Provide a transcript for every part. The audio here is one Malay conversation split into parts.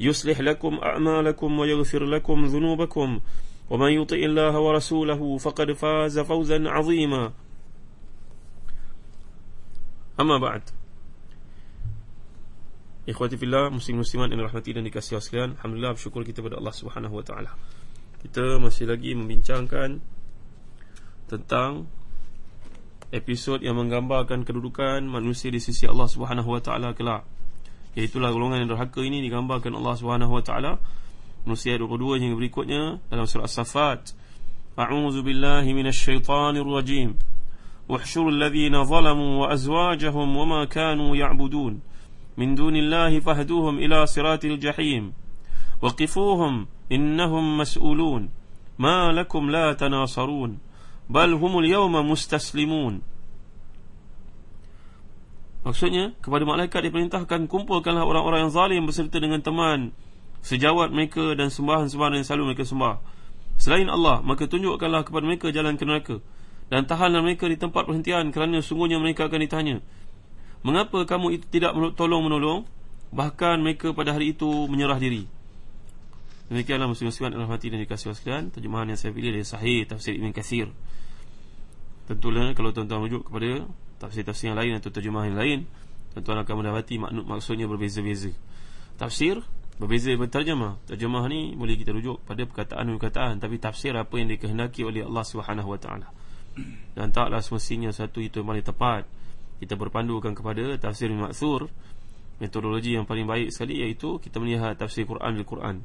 يصلح لكم أعمالكم ويغفر لكم ذنوبكم ومن يطع الله ورسوله فقد فاز فوزا عظيما أما بعد Ikhwati fillah, muslim muslimat yang dirahmati dan dikasihi Allah sekalian Alhamdulillah bersyukur kita kepada Allah subhanahu wa ta'ala Kita masih lagi membincangkan Tentang Episod yang menggambarkan kedudukan manusia di sisi Allah subhanahu wa ta'ala kelak Iaitulah golongan yang derhaka ini digambarkan Allah SWT Manusia 22 yang berikutnya dalam surah As-Safat A'udhu billahi minasyaitanir rajim Wahshur alladhina zalamu wa azwajahum wama kanu ya'budun. Min dunillahi fahduhum ila siratil jahim. Waqifuhum innahum mas'ulun. Ma lakum la tanasarun. Bal humul yawma mustaslimun. Maksudnya kepada malaikat diperintahkan kumpulkanlah orang-orang yang zalim beserta dengan teman sejawat mereka dan sembahan-sembahan yang selalu mereka sembah. Selain Allah, maka tunjukkanlah kepada mereka jalan ke neraka dan tahanlah mereka di tempat perhentian kerana sungguhnya mereka akan ditanya. Mengapa kamu itu tidak tolong menolong Bahkan mereka pada hari itu menyerah diri Demikianlah muslim-muslimat dalam hati dan dikasih wasilian Terjemahan yang saya pilih dari sahih Tafsir Ibn Kathir Tentulah kalau tuan-tuan rujuk kepada Tafsir-tafsir yang lain atau terjemahan yang lain Tuan-tuan akan mendapati maknuk maksudnya berbeza-beza. Tafsir berbeza berterjemah Terjemah. Ni boleh kita rujuk pada perkataan-perkataan Tapi tafsir apa yang dikehendaki oleh Allah SWT Dan taklah semestinya satu itu yang paling tepat. Kita berpandukan kepada tafsir maksur metodologi yang paling baik sekali iaitu kita melihat tafsir Quran di Quran.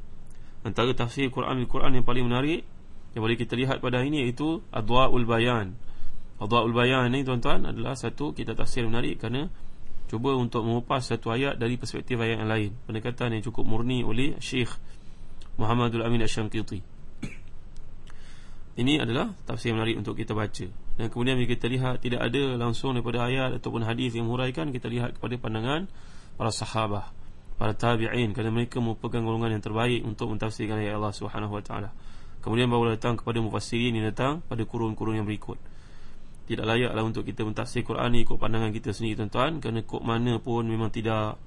Antara tafsir Quran di Quran yang paling menarik yang boleh kita lihat pada ini iaitu Adwa'ul Bayan Adwa'ul Bayan ni tuan-tuan adalah satu kita tafsir menarik kerana cuba untuk mengupas satu ayat dari perspektif ayat yang lain pendekatan yang cukup murni oleh Syekh Muhammadul Amin Ash-Shanqiti ini adalah tafsir menarik untuk kita baca dan kemudian bila kita lihat tidak ada langsung daripada ayat ataupun hadis yang menguraikan kita lihat kepada pandangan para sahabah, para tabi'in kerana mereka merupakan golongan yang terbaik untuk mentafsirkan ayat Allah Subhanahu wa taala. Kemudian baru datang kepada mufassirin yang datang pada kurun-kurun yang berikut. Tidak layaklah untuk kita mentafsir Quran ikut pandangan kita sendiri tuan-tuan kerana kok mana pun memang tidak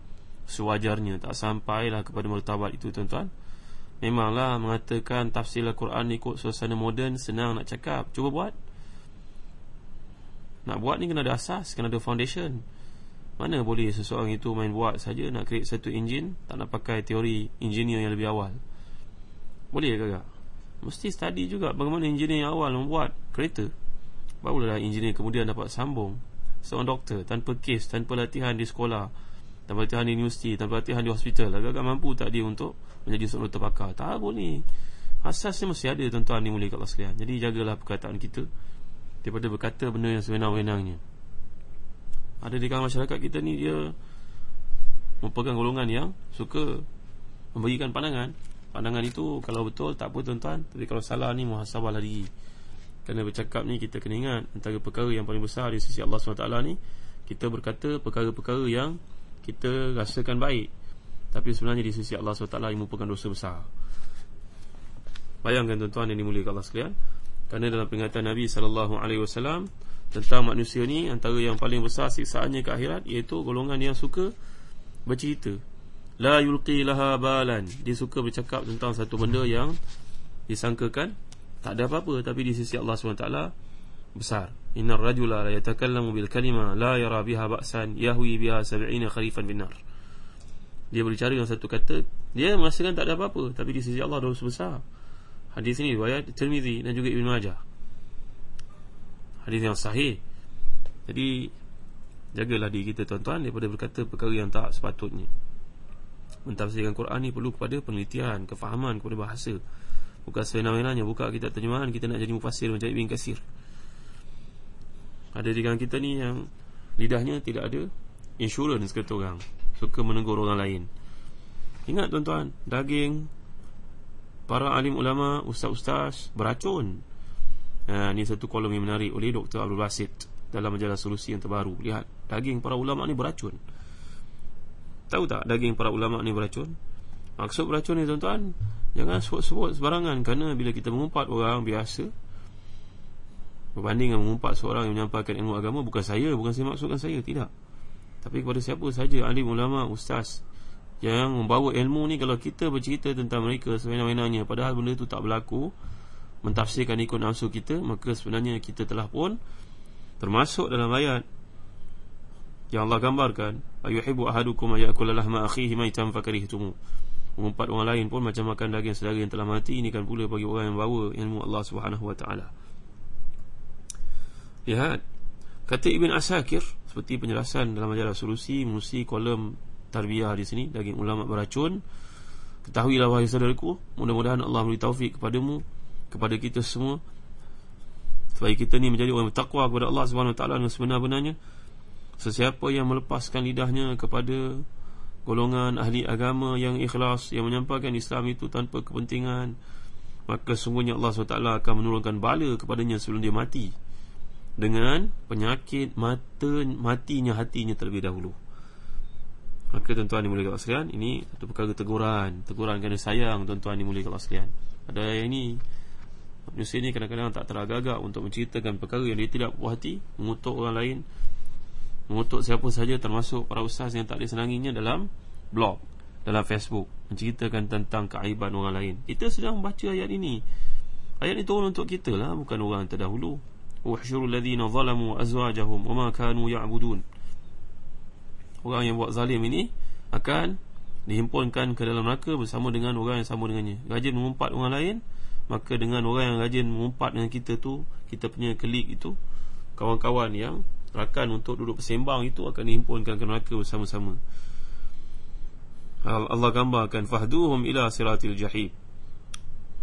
sewajarnya tak sampailah kepada martabat itu tuan-tuan. Memanglah mengatakan tafsir Al-Quran ikut suasana moden senang nak cakap. Cuba buat. Nak buat ni kena ada asas Kena ada foundation Mana boleh seseorang itu main buat saja Nak create satu engine Tak nak pakai teori engineer yang lebih awal Boleh ke tak? Mesti study juga bagaimana engineer yang awal membuat kereta Barulah engineer kemudian dapat sambung Seorang doktor tanpa kes Tanpa latihan di sekolah Tanpa latihan di universiti Tanpa latihan di hospital Agak-agak mampu tak dia untuk Menjadi seorang doktor pakar Tak boleh Asasnya mesti ada tuan-tuan dimulai kat sekalian Jadi jagalah perkataan kita daripada berkata benda yang sewenang-wenangnya. Ada di kalangan masyarakat kita ni dia merupakan golongan yang suka memberikan pandangan. Pandangan itu kalau betul tak apa tuan-tuan, tapi kalau salah ni muhasabahlah diri. Kerana bercakap ni kita kena ingat antara perkara yang paling besar di sisi Allah SWT ni kita berkata perkara-perkara yang kita rasakan baik. Tapi sebenarnya di sisi Allah SWT ini merupakan dosa besar. Bayangkan tuan-tuan yang dimuliakan Allah sekalian kerana dalam peringatan Nabi wasallam tentang manusia ni antara yang paling besar siksaannya ke akhirat iaitu golongan yang suka bercerita. La yulqi laha balan. Dia suka bercakap tentang satu benda yang disangkakan tak ada apa-apa tapi di sisi Allah SWT besar. Innar rajula la yatakallamu bil kalima la yara biha ba'san yahwi biha 70 kharifan bin nar. Dia berbicara dengan satu kata, dia merasakan tak ada apa-apa tapi di sisi Allah dosa besar. Hadis ini riwayat Tirmizi dan juga Ibn Majah. hadis yang sahih jadi jagalah diri kita tuan-tuan daripada berkata perkara yang tak sepatutnya mentafsirkan Quran ni perlu kepada penelitian kefahaman kepada bahasa bukan sewenang-wenangnya buka kita terjemahan kita nak jadi mufassir macam Ibn Kasir ada di kalangan kita ni yang lidahnya tidak ada insurance kata orang suka menegur orang lain ingat tuan-tuan daging para alim ulama ustaz-ustaz beracun Ha, ini satu kolom yang menarik oleh Dr. Abdul Basit dalam majalah solusi yang terbaru. Lihat, daging para ulama ni beracun. Tahu tak daging para ulama ni beracun? Maksud beracun ni tuan-tuan, jangan sebut-sebut sebarangan kerana bila kita mengumpat orang biasa berbanding dengan mengumpat seorang yang menyampaikan ilmu agama bukan saya, bukan saya maksudkan saya, tidak. Tapi kepada siapa saja alim ulama, ustaz yang membawa ilmu ni kalau kita bercerita tentang mereka sewenang-wenangnya padahal benda itu tak berlaku mentafsirkan ikut nafsu kita maka sebenarnya kita telah pun termasuk dalam ayat yang Allah gambarkan ayuhibbu ahadukum ayakul lahma akhihi maitan fakarihtum mengumpat orang lain pun macam makan daging saudara yang telah mati ini kan pula bagi orang yang bawa ilmu Allah taala. Lihat kata Ibn Asakir seperti penjelasan dalam majalah solusi musi kolom tarbiyah di sini daging ulama beracun. Ketahuilah wahai saudaraku mudah-mudahan Allah memberi taufik kepadamu kepada kita semua supaya kita ni menjadi orang bertakwa kepada Allah taala dengan sebenar-benarnya. Sesiapa yang melepaskan lidahnya kepada golongan ahli agama yang ikhlas yang menyampaikan Islam itu tanpa kepentingan maka sungguhnya Allah SWT akan menurunkan bala kepadanya sebelum dia mati. Dengan penyakit mata matinya hatinya terlebih dahulu. Maka tuan-tuan dimulai kalau sekalian ini satu perkara teguran. Teguran kerana sayang tuan-tuan dimulai kalau sekalian. Ada yang ini. Manusia ni kadang-kadang tak teragak-agak untuk menceritakan perkara yang dia tidak puas hati Mengutuk orang lain Mengutuk siapa saja termasuk para ustaz yang tak disenanginya dalam blog Dalam Facebook. Menceritakan tentang keaiban orang lain. Kita sedang baca ayat ini. Ayat ini turun untuk kita lah Bukan orang terdahulu. Uhsyurul ladhina zalamu azwajahum Wama kanu ya'budun. Orang yang buat zalim ini Akan dihimpunkan ke dalam neraka Bersama dengan orang yang sama dengannya. Rajin mengumpat orang lain Maka dengan orang yang rajin mengumpat dengan kita tu Kita punya kelik itu Kawan-kawan yang rakan untuk duduk bersembang itu Akan dihimpunkan ke neraka bersama-sama. Allah gambarkan Fahduhum ila siratil jahib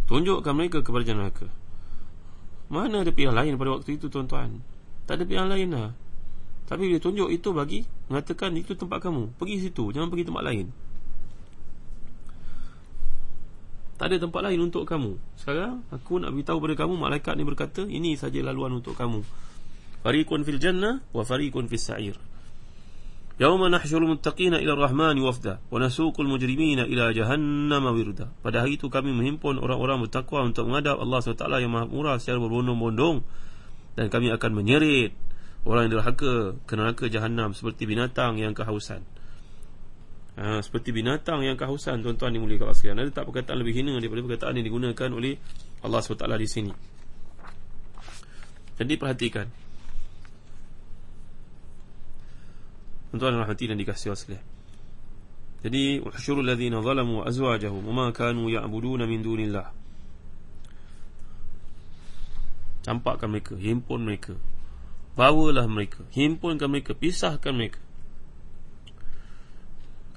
Tunjukkan mereka kepada neraka. Mana ada pihak lain pada waktu itu tuan-tuan? Tak ada pihak lain lah. Tapi dia tunjuk itu bagi Mengatakan itu tempat kamu. Pergi situ Jangan pergi tempat lain. Tak ada tempat lain untuk kamu. Sekarang aku nak beritahu kepada kamu Malaikat ni berkata Ini saja laluan untuk kamu Fariqun fil jannah Wa fariqun fil sa'ir. Yawma nahsyurul muttaqina ila rahmani wafda Wa nasuqul mujrimina ila jahannama wirda. Pada hari itu kami menghimpun orang-orang bertakwa Untuk menghadap Allah SWT yang maha murah Secara berbondong-bondong. Dan kami akan menyerit Orang yang derhaka ke neraka jahannam Seperti binatang yang kehausan. Ha, Seperti binatang yang kehausan Tuan-tuan dimuliakan Allah sekalian. Ada tak perkataan lebih hina Daripada perkataan yang digunakan oleh Allah SWT di sini? Jadi perhatikan Tuan-tuan dan dikasih Allah jadi usyurul ladzina zalamu azwajahum wama kanu ya'buduna min dunillah. Campakkan mereka himpun mereka. Bawalah mereka himpunkan mereka pisahkan mereka.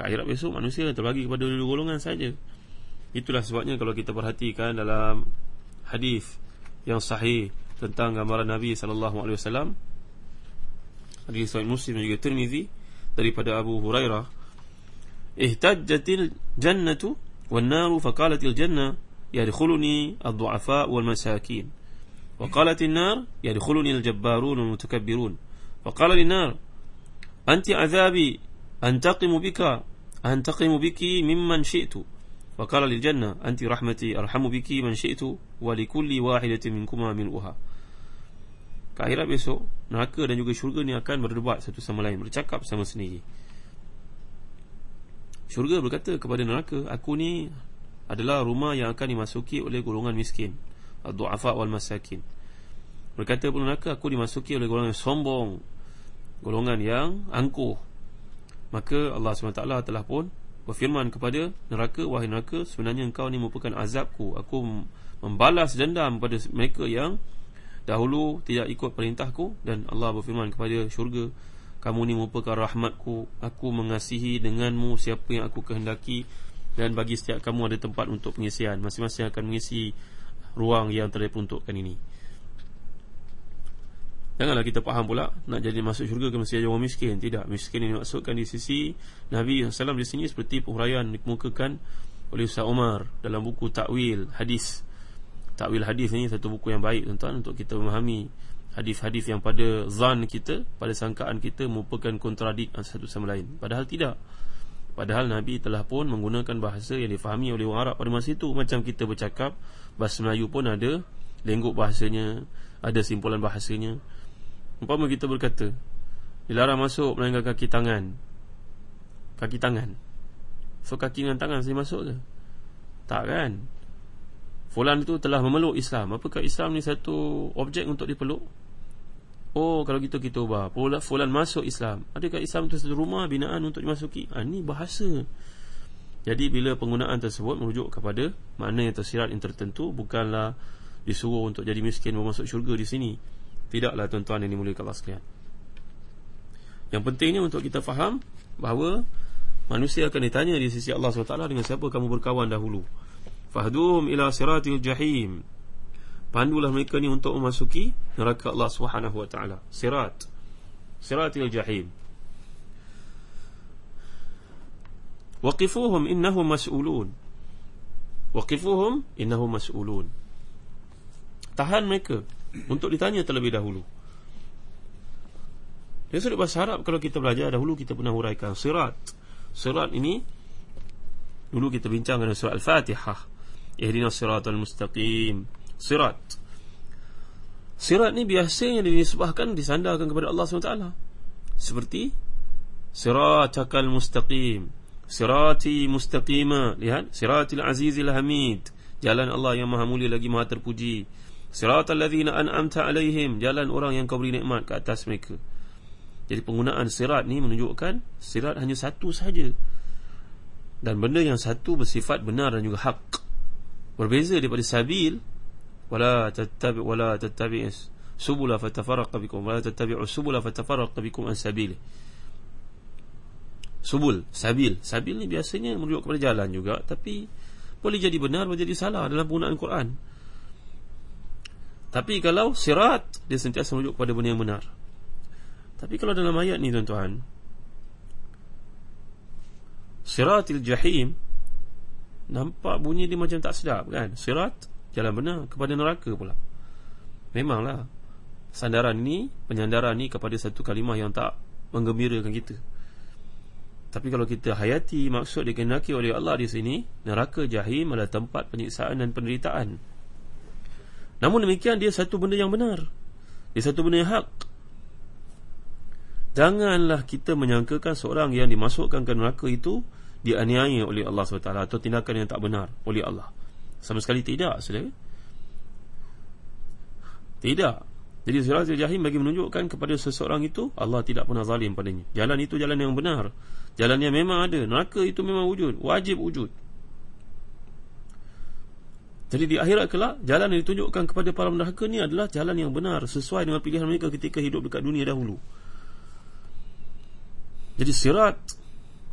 Kat akhirat besok manusia terbagi kepada dua golongan saja. Itulah sebabnya kalau kita perhatikan dalam hadis yang sahih tentang gambaran Nabi sallallahu alaihi wasallam. Hadis sahih Muslim dan juga Tirmizi daripada Abu Hurairah ihtajjatil jannatu wan naru faqalatil jannah yadkhuluni ad-du'afa wal masakin nar yadkhuluni al-jabbarun wal mutakabbirun faqala lin-nar anti azabi أنتقم بك أنتقم بك ممن شئت وقال للجنة أنت رحمتي أرحم بك من شئت ولكل واحدة منكما ملؤها Ke akhirat besok Neraka dan juga syurga ni akan berdebat Satu sama lain Bercakap sama sendiri. Syurga berkata kepada neraka Aku ni adalah rumah yang akan dimasuki oleh golongan miskin Al-du'afa wal-masakin Berkata pun neraka Aku dimasuki oleh golongan yang sombong Golongan yang angkuh. Maka Allah SWT telah pun berfirman kepada neraka Wahai neraka sebenarnya engkau ni merupakan azabku. Aku membalas dendam kepada mereka yang dahulu tidak ikut perintahku dan Allah berfirman kepada syurga kamu ni merupakan rahmatku. Aku mengasihi denganmu siapa yang aku kehendaki dan bagi setiap kamu ada tempat untuk pengisian. Masing-masing akan mengisi ruang yang telah diperuntukkan ini. Janganlah kita faham pula Nak jadi masuk syurga ke mesti orang miskin. Tidak, miskin ini maksudkan di sisi Nabi SAW di sini seperti penghuraian Dikemukakan oleh Ustaz Umar Dalam buku Takwil Hadis Takwil hadis ini satu buku yang baik tuan-tuan Untuk kita memahami hadis-hadis yang pada zan kita Pada sangkaan kita merupakan kontradik satu sama lain. Padahal tidak. Padahal Nabi telah pun menggunakan bahasa yang difahami oleh orang Arab pada masa itu. Macam kita bercakap Bahasa Melayu pun ada Lengguk bahasanya Ada simpulan bahasanya. Umpama kita berkata Dilarang masuk melainkan kaki tangan. Kaki tangan. So kaki dengan tangan saya masuk ke? Tak kan? Fulan itu telah memeluk Islam. Apakah Islam ni satu objek untuk dipeluk? Oh kalau gitu kita ubah. Fulan, Fulan masuk Islam. Adakah Islam itu satu rumah binaan untuk dimasuki? Ha, ini bahasa. Jadi bila penggunaan tersebut merujuk kepada Makna yang tersirat yang tertentu Bukanlah disuruh untuk jadi miskin Memasuk syurga di sini. Tidaklah tuan-tuan yang dimuliakan Allah sekalian. Yang pentingnya untuk kita faham Bahawa Manusia akan ditanya di sisi Allah SWT Dengan siapa kamu berkawan dahulu Fahduhum ila siratil jahim. Pandulah mereka ni untuk memasuki Neraka Allah SWT Sirat. Siratil jahim. Waqifuhum innahum mas'ulun. Waqifuhum innahum mas'ulun. Tahan mereka Untuk ditanya terlebih dahulu. Dia sudah bahasa Arab Kalau kita belajar dahulu Kita pernah huraikan Sirat. Sirat ini Dulu kita bincang dengan surah Al-Fatihah Ihdina siratal mustaqim. Sirat. Sirat ni biasanya dinisbahkan Disandarkan kepada Allah SWT Seperti Siratakal mustaqim. Sirati mustaqima. Lihat Siratil azizil hamid. Jalan Allah yang maha mulia lagi maha terpuji. Siratal ladhina an'amta alaihim. Jalan orang yang kau beri nikmat ke atas mereka. Jadi penggunaan sirat ni menunjukkan Sirat hanya satu saja. Dan benda yang satu bersifat benar dan juga hak berbeza daripada sabil wala tattabi wala tattabi subula fatafarraqa bikum wala tattabi'u subula fatafarraqa bikum an sabili subul sabil. Sabil ni biasanya merujuk kepada jalan juga tapi boleh jadi benar boleh jadi salah dalam penggunaan Quran. Tapi kalau sirat dia sentiasa merujuk kepada benda yang benar. Tapi kalau dalam ayat ni tuan-tuan siratil jahim Nampak bunyi dia macam tak sedap kan? Sirat Jalan benar Kepada neraka pula. Memanglah Sandaran ini Penyandaran ini Kepada satu kalimah yang tak Menggembirakan kita. Tapi kalau kita hayati Maksud dikenaki oleh Allah di sini Neraka jahim adalah tempat penyiksaan dan penderitaan. Namun demikian Dia satu benda yang benar. Dia satu benda yang hak. Janganlah kita menyangkakan Seorang yang dimasukkan ke neraka itu dianiaya oleh Allah SWT atau tindakan yang tak benar oleh Allah. Sama sekali tidak saudara. Tidak. Jadi surah al-jahim bagi menunjukkan kepada seseorang itu Allah tidak pernah zalim padanya. Jalan itu jalan yang benar. Jalan yang memang ada. Neraka itu memang wujud. Wajib wujud. Jadi di akhirat kelak jalan yang ditunjukkan kepada para neraka ni adalah jalan yang benar sesuai dengan pilihan mereka ketika hidup dekat dunia dahulu. Jadi sirat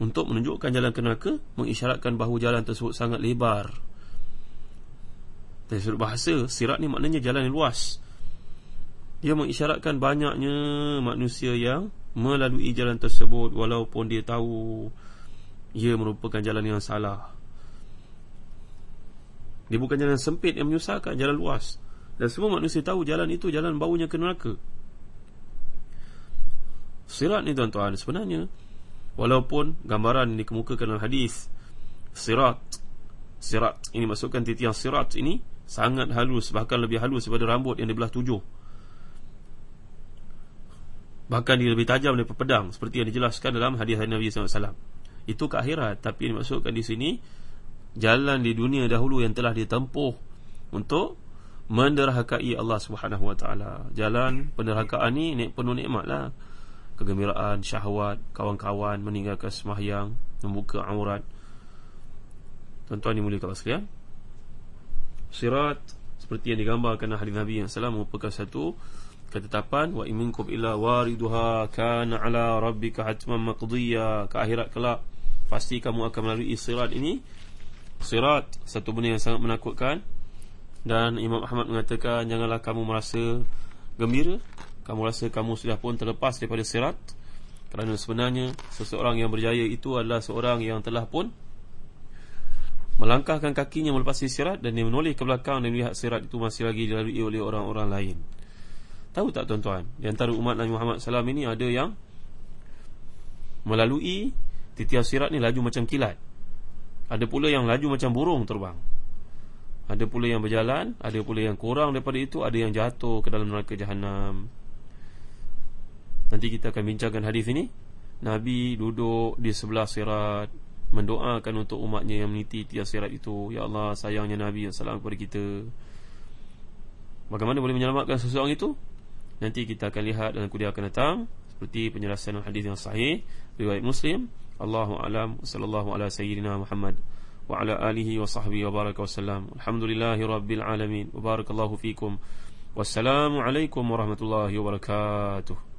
untuk menunjukkan jalan ke neraka mengisyaratkan bahawa jalan tersebut sangat lebar. Dari sudut bahasa sirat ni maknanya jalan yang luas. Dia mengisyaratkan banyaknya manusia yang melalui jalan tersebut walaupun dia tahu ia merupakan jalan yang salah. Dia bukan jalan sempit yang menyusahkan jalan luas. Dan semua manusia tahu jalan itu jalan baunya ke neraka. Sirat ni tuan-tuan sebenarnya Walaupun gambaran ini dikemukakan dalam hadis Sirat Sirat Ini masukkan titian sirat ini Sangat halus Bahkan lebih halus daripada rambut yang dibelah tujuh. Bahkan dia lebih tajam daripada pedang Seperti yang dijelaskan dalam hadis Nabi SAW Itu ke akhirat Tapi dimasukkan di sini Jalan di dunia dahulu yang telah ditempuh Untuk Menderhakai Allah SWT Jalan penderhakaan ini Penuh nikmat lah kegembiraan, syahwat, kawan-kawan meninggalkan semahyang, membuka aurat. Tuan-tuan dimuliakan Allah sekalian. Sirat seperti yang digambarkan hadis Nabi yang salam merupakan satu ketetapan wa iminkum illa wariduha kana ala rabbika hatman maqdiya ke akhirat kelak pasti kamu akan melalui sirat ini sirat satu benda yang sangat menakutkan dan Imam Ahmad mengatakan janganlah kamu merasa gembira kamu rasa kamu sudah pun terlepas daripada sirat kerana sebenarnya seseorang yang berjaya itu adalah seorang yang telah pun melangkahkan kakinya melepasi sirat dan dia menoleh ke belakang dan melihat sirat itu masih lagi dilalui oleh orang-orang lain. Tahu tak tuan-tuan, di antara umat Nabi Muhammad SAW ini ada yang melalui titian sirat ni laju macam kilat. Ada pula yang laju macam burung terbang. Ada pula yang berjalan, ada pula yang kurang daripada itu, ada yang jatuh ke dalam neraka jahanam. Nanti kita akan bincangkan hadis ini. Nabi duduk di sebelah sirat mendoakan untuk umatnya yang meniti tiang sirat itu. Ya Allah sayangnya Nabi sallallahu kepada kita. Bagaimana boleh menyelamatkan seseorang itu? Nanti kita akan lihat dalam kuliah akan datang seperti penjelasan hadis yang sahih riwayat Muslim. Allahu alam. Sallallahu ala sayyidina Muhammad wa ala alihi wa sahbihi wa baraka wasallam. Alhamdulillahi rabbil alamin. Wa barakallahu fikum. Wassalamu alaikum warahmatullahi wabarakatuh